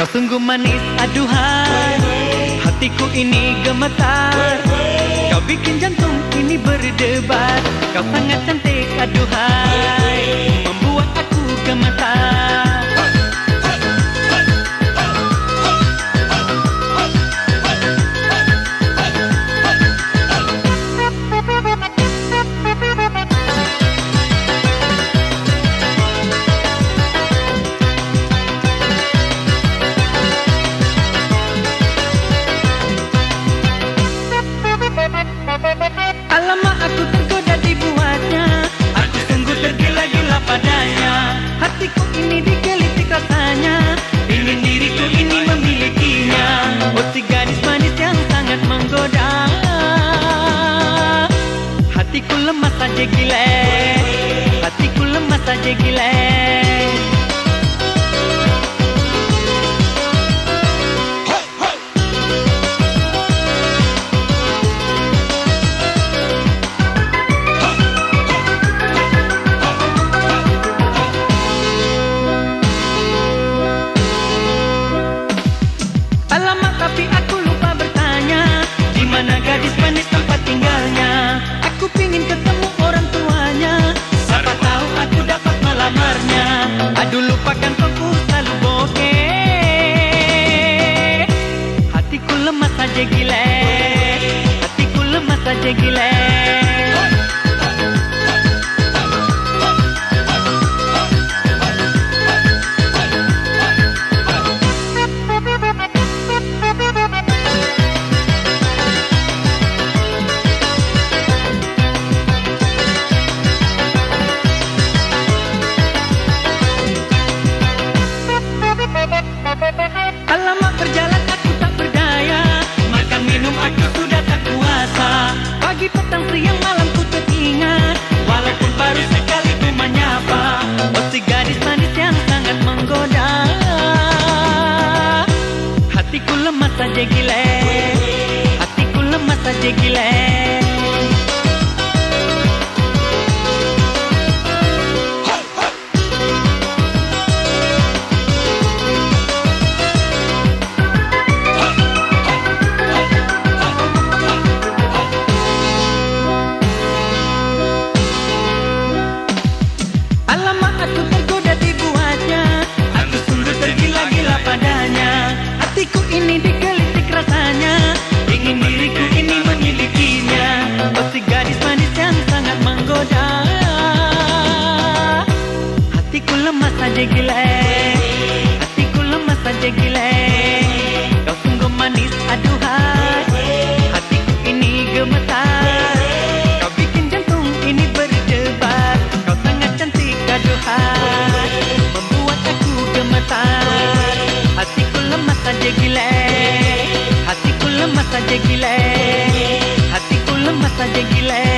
Kau sungguh manis aduhai. Hatiku ini gemetar. Kau bikin jantung ini berdebar. Kau sangat cantik aduhai. Membuat aku gemetar Hatiku ini digelitik rasanya Ingin diriku ini memilikinya. Oh gadis manis yang sangat menggoda. Hatiku lemas saja gile Hatiku lemas saja gile lemas saja gile Pagi petang siang malam ku teringat. Walaupun baru sekali ku menyapa si gadis manis yang sangat menggoda. Hatiku lemas saja gile Hatiku lemas saja gile saja hati Hatiku lemas saja gile. Kau sungguh manis aduhai Hatiku ini gemetar. Kau bikin jantung ini berdebar. Kau sangat cantik aduhai Membuat aku gemetar. Hatiku lemas saja gile. Hatiku lemas saja gile. Hatiku lemas saja gile.